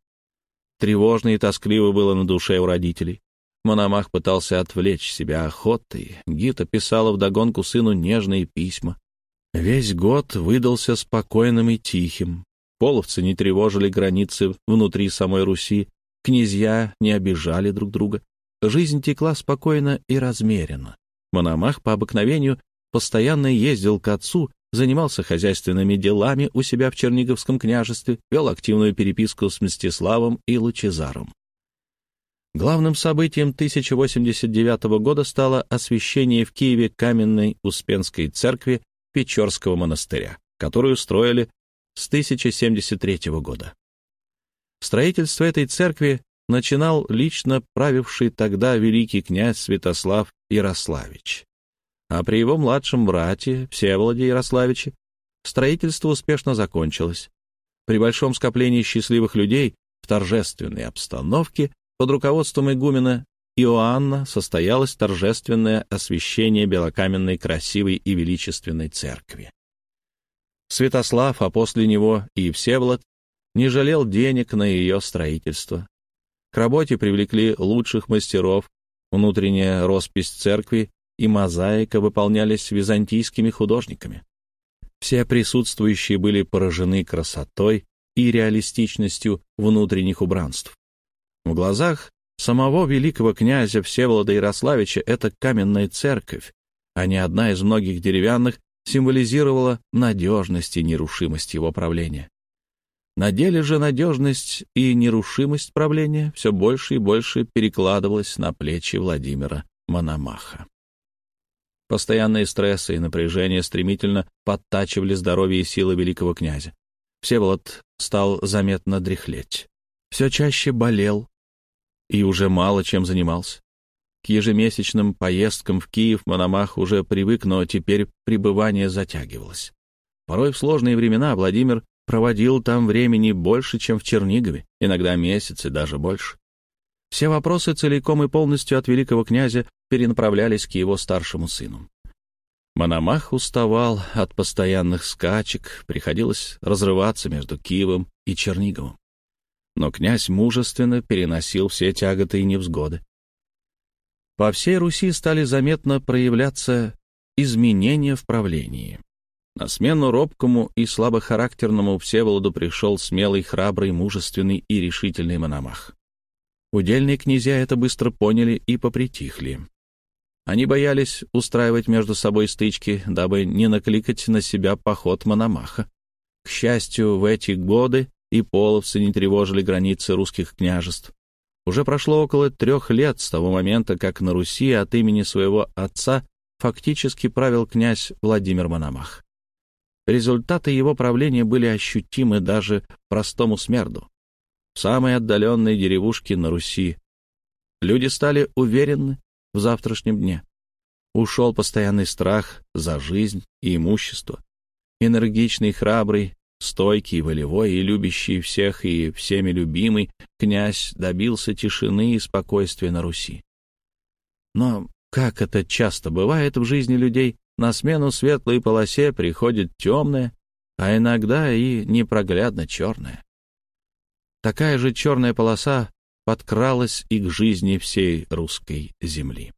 Тревожно и тоскливо было на душе у родителей. Мономах пытался отвлечь себя охотой. Гита писала вдогонку сыну нежные письма. Весь год выдался спокойным и тихим. Половцы не тревожили границы внутри самой Руси, князья не обижали друг друга. Жизнь текла спокойно и размеренно. Мономах по обыкновению постоянно ездил к отцу, занимался хозяйственными делами у себя в Черниговском княжестве, вел активную переписку с Мстиславом и Лучезаром. Главным событием 1089 года стало освящение в Киеве каменной Успенской церкви Печорского монастыря, которую строили с 1073 года. Строительство этой церкви начинал лично правивший тогда великий князь Святослав Ярославич. А при его младшем брате, Всеволоде Ярославиче, строительство успешно закончилось. При большом скоплении счастливых людей в торжественной обстановке под руководством игумена Иоанна состоялось торжественное освящение белокаменной красивой и величественной церкви. Святослав, а после него и Всеволод, не жалел денег на ее строительство. К работе привлекли лучших мастеров, внутренняя роспись церкви и мозаика выполнялись византийскими художниками. Все присутствующие были поражены красотой и реалистичностью внутренних убранств. В глазах самого великого князя Всеволода Ярославича эта каменная церковь, а не одна из многих деревянных, символизировала надежность и нерушимость его правления. На деле же надежность и нерушимость правления все больше и больше перекладывалась на плечи Владимира Мономаха. Постоянные стрессы и напряжение стремительно подтачивали здоровье и силы великого князя. Всеволод стал заметно дряхлеть. Все чаще болел, и уже мало чем занимался. К ежемесячным поездкам в Киев Мономах уже привык, но теперь пребывание затягивалось. Порой в сложные времена Владимир проводил там времени больше, чем в Чернигове, иногда месяцы, даже больше. Все вопросы целиком и полностью от великого князя перенаправлялись к его старшему сыну. Мономах уставал от постоянных скачек, приходилось разрываться между Киевом и Черниговым но князь мужественно переносил все тяготы и невзгоды. По всей Руси стали заметно проявляться изменения в правлении. На смену робкому и слабохарактерному Всеволоду пришел смелый, храбрый, мужественный и решительный Мономах. Удельные князья это быстро поняли и попритихли. Они боялись устраивать между собой стычки, дабы не накликать на себя поход Мономаха. К счастью, в эти годы и половцы не тревожили границы русских княжеств. Уже прошло около трех лет с того момента, как на Руси от имени своего отца фактически правил князь Владимир Мономах. Результаты его правления были ощутимы даже простому смерду. В самой отдаленной деревушке на Руси люди стали уверены в завтрашнем дне. Ушел постоянный страх за жизнь и имущество. Энергичный, храбрый, Стойкий, волевой и любящий всех и всеми любимый, князь добился тишины и спокойствия на Руси. Но, как это часто бывает в жизни людей, на смену светлой полосе приходит темная, а иногда и непроглядно черная. Такая же черная полоса подкралась и к жизни всей русской земли.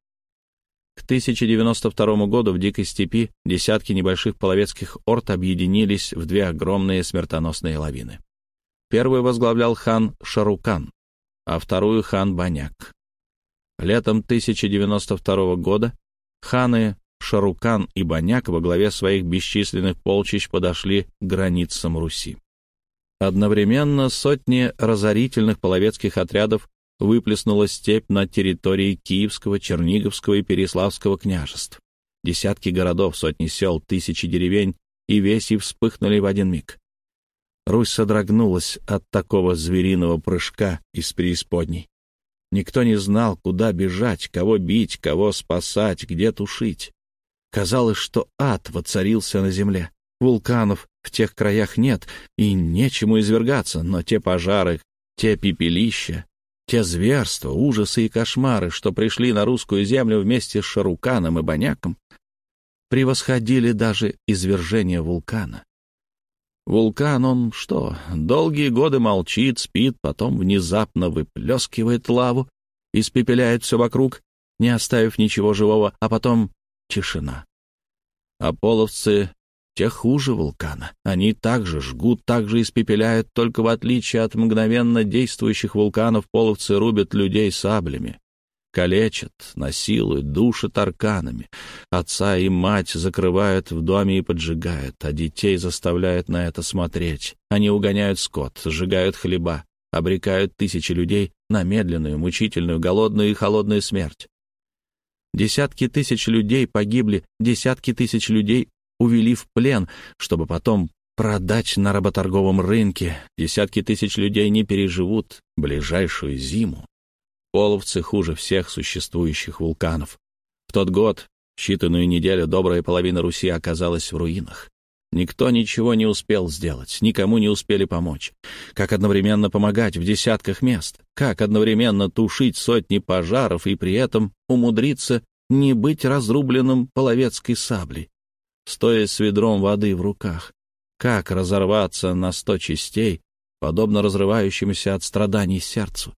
К 1092 году в Дикой степи десятки небольших половецких орд объединились в две огромные смертоносные лавины. Первую возглавлял хан Шарукан, а вторую — хан Баняк. Летом 1092 года ханы Шарукан и Баняк во главе своих бесчисленных полчищ подошли к границам Руси. Одновременно сотни разорительных половецких отрядов выплеснула степь на территории Киевского, Черниговского и Переславского княжеств. Десятки городов, сотни сел, тысячи деревень и веси вспыхнули в один миг. Русь содрогнулась от такого звериного прыжка из преисподней. Никто не знал, куда бежать, кого бить, кого спасать, где тушить. Казалось, что ад воцарился на земле. Вулканов в тех краях нет, и нечему извергаться, но те пожары, те пепелища, те зверства, ужасы и кошмары, что пришли на русскую землю вместе с Шаруканом и Баняком, превосходили даже извержение вулкана. Вулкан, он что, долгие годы молчит, спит, потом внезапно выплескивает лаву, испепеляет все вокруг, не оставив ничего живого, а потом тишина. А половцы те хуже вулкана. Они также жгут, также испепеляют, только в отличие от мгновенно действующих вулканов половцы рубят людей саблями калечат, насилуют, душат арканами. Отца и мать закрывают в доме и поджигают, а детей заставляют на это смотреть. Они угоняют скот, сжигают хлеба, обрекают тысячи людей на медленную, мучительную, голодную и холодную смерть. Десятки тысяч людей погибли, десятки тысяч людей увели в плен, чтобы потом продать на работорговом рынке. Десятки тысяч людей не переживут ближайшую зиму. Половцы хуже всех существующих вулканов. В тот год, считанную неделю, добрая половина Руси оказалась в руинах. Никто ничего не успел сделать, никому не успели помочь. Как одновременно помогать в десятках мест? Как одновременно тушить сотни пожаров и при этом умудриться не быть разрубленным половецкой саблей, стоя с ведром воды в руках? Как разорваться на сто частей, подобно разрывающемуся от страданий сердцу?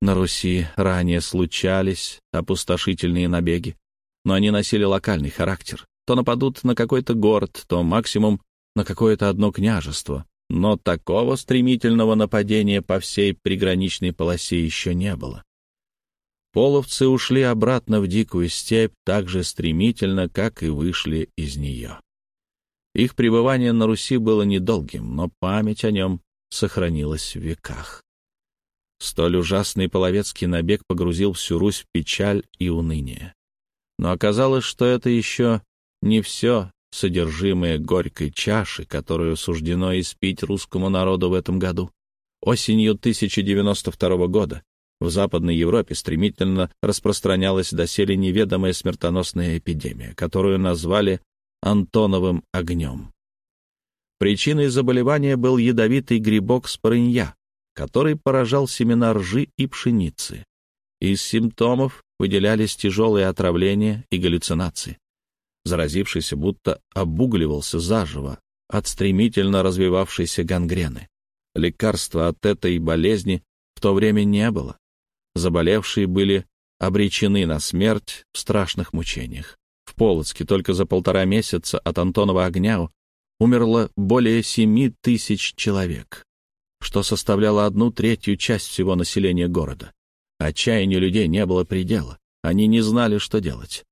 На Руси ранее случались опустошительные набеги, но они носили локальный характер. То нападут на какой-то город, то максимум на какое-то одно княжество. Но такого стремительного нападения по всей приграничной полосе еще не было. Половцы ушли обратно в дикую степь так же стремительно, как и вышли из нее. Их пребывание на Руси было недолгим, но память о нем сохранилась в веках. Столь ужасный половецкий набег погрузил всю Русь в печаль и уныние. Но оказалось, что это еще не все содержимое горькой чаши, которую суждено испить русскому народу в этом году. Осенью 1092 года в Западной Европе стремительно распространялась доселе неведомая смертоносная эпидемия, которую назвали Антоновым огнем. Причиной заболевания был ядовитый грибок спорынья, который поражал семена ржи и пшеницы. Из симптомов выделялись тяжелые отравления и галлюцинации. Заразившийся будто обугливался заживо от стремительно развивавшейся гангрены. Лекарства от этой болезни в то время не было. Заболевшие были обречены на смерть в страшных мучениях. В Полоцке только за полтора месяца от Антонова огня умерло более семи тысяч человек что составляло одну третью часть всего населения города. Отчаянию людей не было предела. Они не знали, что делать.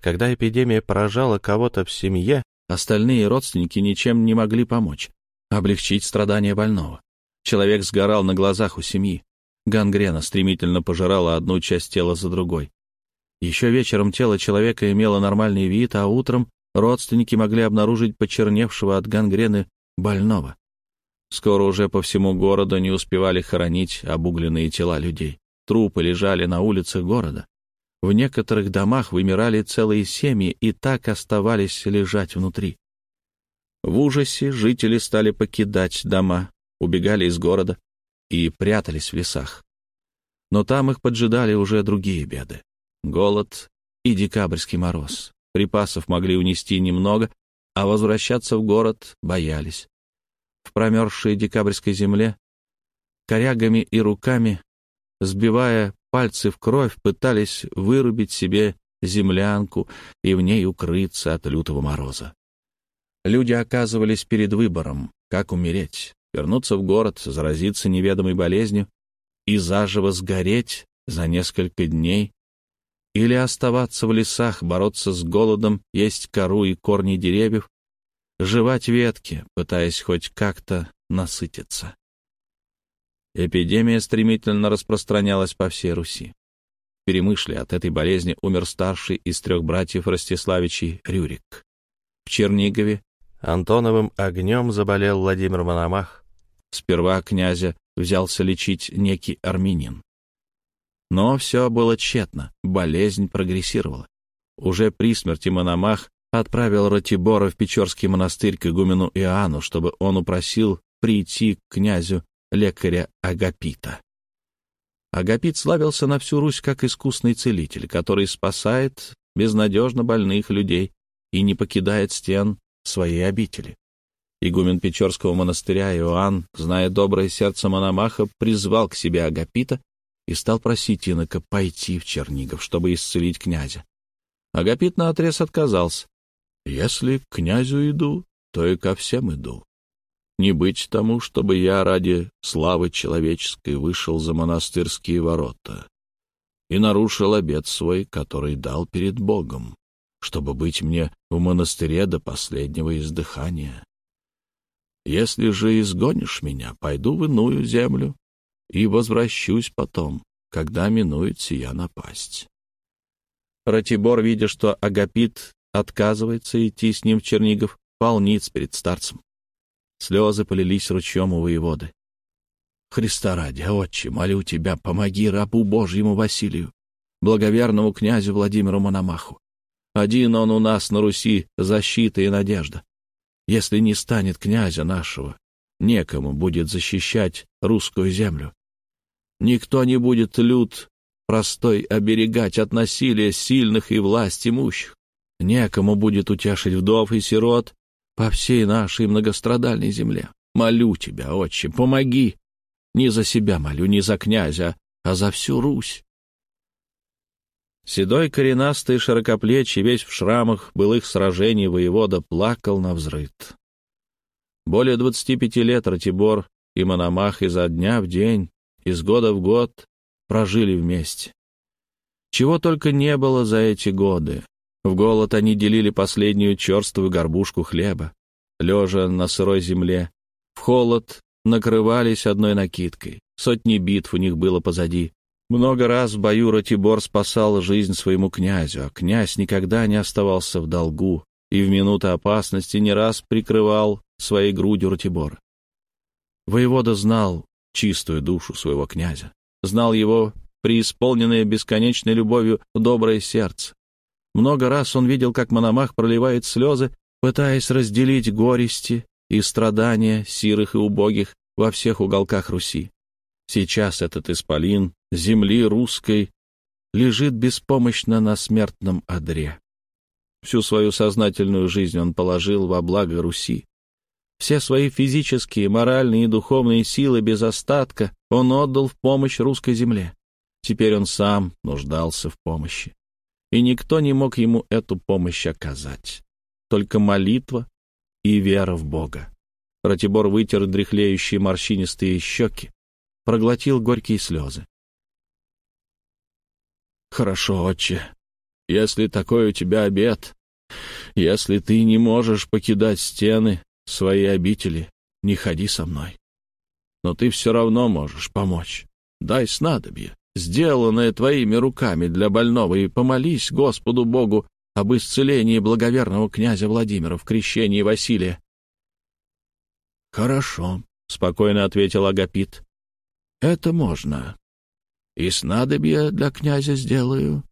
Когда эпидемия поражала кого-то в семье, остальные родственники ничем не могли помочь, облегчить страдания больного. Человек сгорал на глазах у семьи. Гангрена стремительно пожирала одну часть тела за другой. Еще вечером тело человека имело нормальный вид, а утром родственники могли обнаружить почерневшего от гангрены больного. Скоро уже по всему городу не успевали хоронить обугленные тела людей. Трупы лежали на улицах города. В некоторых домах вымирали целые семьи и так оставались лежать внутри. В ужасе жители стали покидать дома, убегали из города и прятались в лесах. Но там их поджидали уже другие беды. Голод и декабрьский мороз. Припасов могли унести немного, а возвращаться в город боялись в промерзшей декабрьской земле, корягами и руками, сбивая пальцы в кровь, пытались вырубить себе землянку и в ней укрыться от лютого мороза. Люди оказывались перед выбором, как умереть, вернуться в город, заразиться неведомой болезнью и заживо сгореть за несколько дней, или оставаться в лесах, бороться с голодом, есть кору и корни деревьев, жевать ветки, пытаясь хоть как-то насытиться. Эпидемия стремительно распространялась по всей Руси. В Перемышле от этой болезни умер старший из трех братьев Ростиславичей Рюрик. В Чернигове Антоновым огнем заболел Владимир Мономах. Сперва князя взялся лечить некий армянин. Но все было тщетно, болезнь прогрессировала. Уже при смерти Мономах отправил Ратибора в Печорский монастырь к игумену Иоанну, чтобы он упросил прийти к князю лекаря Агапита. Агапит славился на всю Русь как искусный целитель, который спасает безнадежно больных людей и не покидает стен своей обители. Игумен Печорского монастыря Иоанн, зная доброе сердце Мономаха, призвал к себе Агапита и стал просить инока пойти в Чернигов, чтобы исцелить князя. Агапит наотрез отказался. «Если к князю иду, то и ко всем иду. Не быть тому, чтобы я ради славы человеческой вышел за монастырские ворота и нарушил обет свой, который дал перед Богом, чтобы быть мне в монастыре до последнего издыхания. Если же изгонишь меня, пойду в иную землю и возвращусь потом, когда минует сия напасть. Ратибор, видя, что Агапит отказывается идти с ним в Чернигов, полниц перед старцем. Слезы полились ручьем у воеводы. «Христа ради, отче, молю тебя, помоги рабу Божьему Василию, благоверному князю Владимиру Мономаху. Один он у нас на Руси защита и надежда. Если не станет князя нашего, некому будет защищать русскую землю. Никто не будет люд простой оберегать от насилия сильных и власть имущих. Некому будет утешить вдов и сирот по всей нашей многострадальной земле. Молю тебя, отче, помоги. Не за себя молю, не за князя, а за всю Русь. Седой, коренастый, широкоплечий, весь в шрамах былых сражений воевода плакал на взрыд. Более двадцати пяти лет Ратибор и Мономах изо дня в день из года в год прожили вместе. Чего только не было за эти годы. В голод они делили последнюю черствую горбушку хлеба, лежа на сырой земле. В холод накрывались одной накидкой. Сотни битв у них было позади. Много раз в бою Ратибор спасал жизнь своему князю, а князь никогда не оставался в долгу и в минуты опасности не раз прикрывал своей грудью Ратибора. Воевода знал чистую душу своего князя, знал его преисполненное бесконечной любовью доброе сердце. Много раз он видел, как Мономах проливает слезы, пытаясь разделить горести и страдания сирых и убогих во всех уголках Руси. Сейчас этот исполин земли русской лежит беспомощно на смертном одре. Всю свою сознательную жизнь он положил во благо Руси. Все свои физические, моральные и духовные силы без остатка он отдал в помощь русской земле. Теперь он сам нуждался в помощи. И никто не мог ему эту помощь оказать. Только молитва и вера в Бога. Ратибор вытер дряхлеющие морщинистые щеки, проглотил горькие слезы. «Хорошо, отче, если такой у тебя обед, если ты не можешь покидать стены, свои обители, не ходи со мной. Но ты все равно можешь помочь. Дай снадобье, сделанное твоими руками для больного, и помолись Господу Богу об исцелении благоверного князя Владимира в крещении Василия. «Хорошо», — спокойно ответил Агапит. «Это можно. И снадобье для князя сделаю,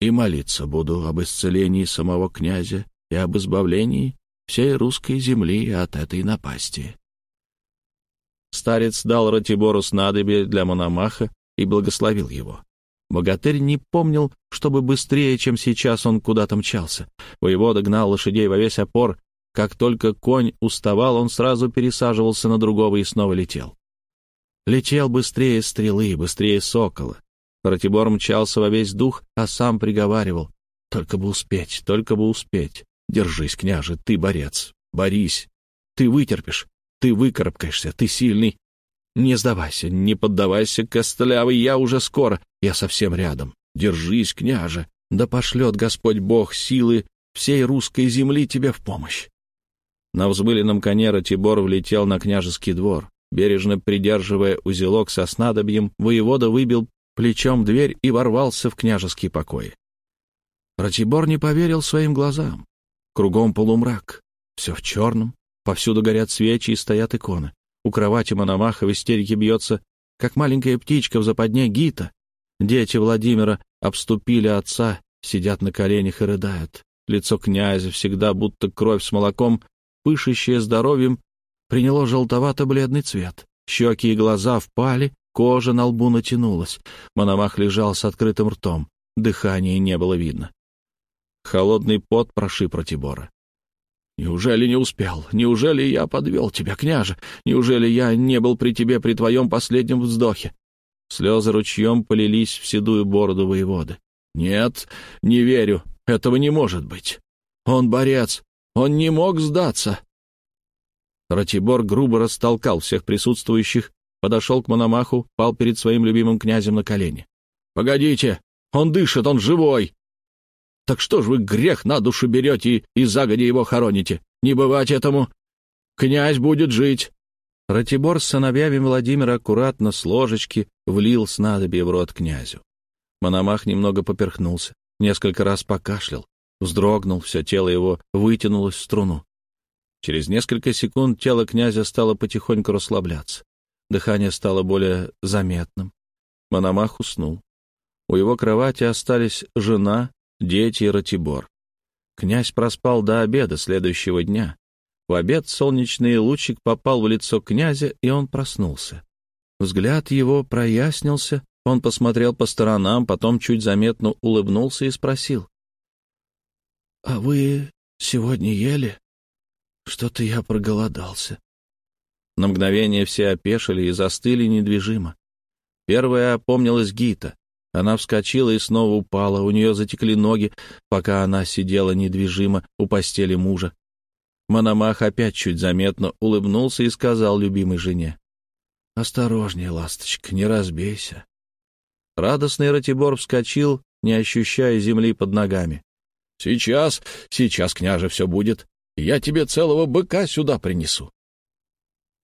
и молиться буду об исцелении самого князя и об избавлении всей русской земли от этой напасти. Старец дал Ратибору снадобье для Мономаха и благословил его. Богатырь не помнил, чтобы быстрее, чем сейчас, он куда-то мчался. Воевода гнал лошадей во весь опор. Как только конь уставал, он сразу пересаживался на другого и снова летел. Летел быстрее стрелы, быстрее сокола. Ратибор мчался во весь дух, а сам приговаривал. Только бы успеть, только бы успеть. Держись, княже, ты борец. Борись. Ты вытерпишь. Ты выкарабкаешься. Ты сильный. Не сдавайся, не поддавайся, костлявый, я уже скоро. Я совсем рядом. Держись, княже. Да пошлет Господь Бог силы всей русской земли тебе в помощь. На взмыленном коне Ратибор влетел на княжеский двор. Бережно придерживая узелок со снадобьем, воевода выбил плечом дверь и ворвался в княжеский покой. Ратибор не поверил своим глазам. Кругом полумрак. Все в черном, повсюду горят свечи и стоят иконы. У кровати Мономаха в истерике бьется, как маленькая птичка в западне Гита. Дети Владимира обступили отца, сидят на коленях и рыдают. Лицо князя, всегда будто кровь с молоком, пышущее здоровьем, приняло желтовато-бледный цвет. Щеки и глаза впали, кожа на лбу натянулась. Мономах лежал с открытым ртом. Дыхания не было видно. Холодный пот прошиб Ратибора. «Неужели не успел? Неужели я подвел тебя, княже? Неужели я не был при тебе при твоем последнем вздохе?» Слезы ручьем полились в седую бороду воеводы. «Нет, не верю. Этого не может быть. Он борец. Он не мог сдаться». Ратибор грубо растолкал всех присутствующих, подошел к Мономаху, пал перед своим любимым князем на колени. «Погодите! Он дышит, он живой! Так что ж вы грех на душу берете и загоди его хороните? Не бывать этому! Князь будет жить!» Ратибор с сыновьями Владимира аккуратно с ложечки влил снадобье в рот князю. Мономах немного поперхнулся, несколько раз покашлял, вздрогнул, все тело его вытянулось в струну. Через несколько секунд тело князя стало потихоньку расслабляться. Дыхание стало более заметным. Мономах уснул. У его кровати остались жена, дети и Ратибор. Князь проспал до обеда следующего дня. В обед солнечный лучик попал в лицо князя, и он проснулся. Взгляд его прояснился, он посмотрел по сторонам, потом чуть заметно улыбнулся и спросил. — А вы сегодня ели? Что-то я проголодался. На мгновение все опешили и застыли недвижимо. Первая опомнилась Гита. Она вскочила и снова упала, у нее затекли ноги, пока она сидела недвижимо у постели мужа. Мономах опять чуть заметно улыбнулся и сказал любимой жене. «Осторожнее, ласточка, не разбейся». Радостный Ратибор вскочил, не ощущая земли под ногами. «Сейчас, сейчас, княже, все будет. Я тебе целого быка сюда принесу».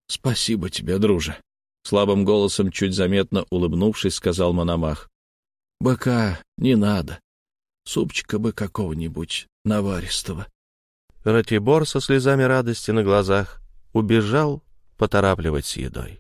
«Спасибо тебе, друже», — слабым голосом, чуть заметно улыбнувшись, сказал Мономах. «Быка не надо. Супчика бы какого-нибудь наваристого». Ратибор со слезами радости на глазах убежал поторапливать с едой.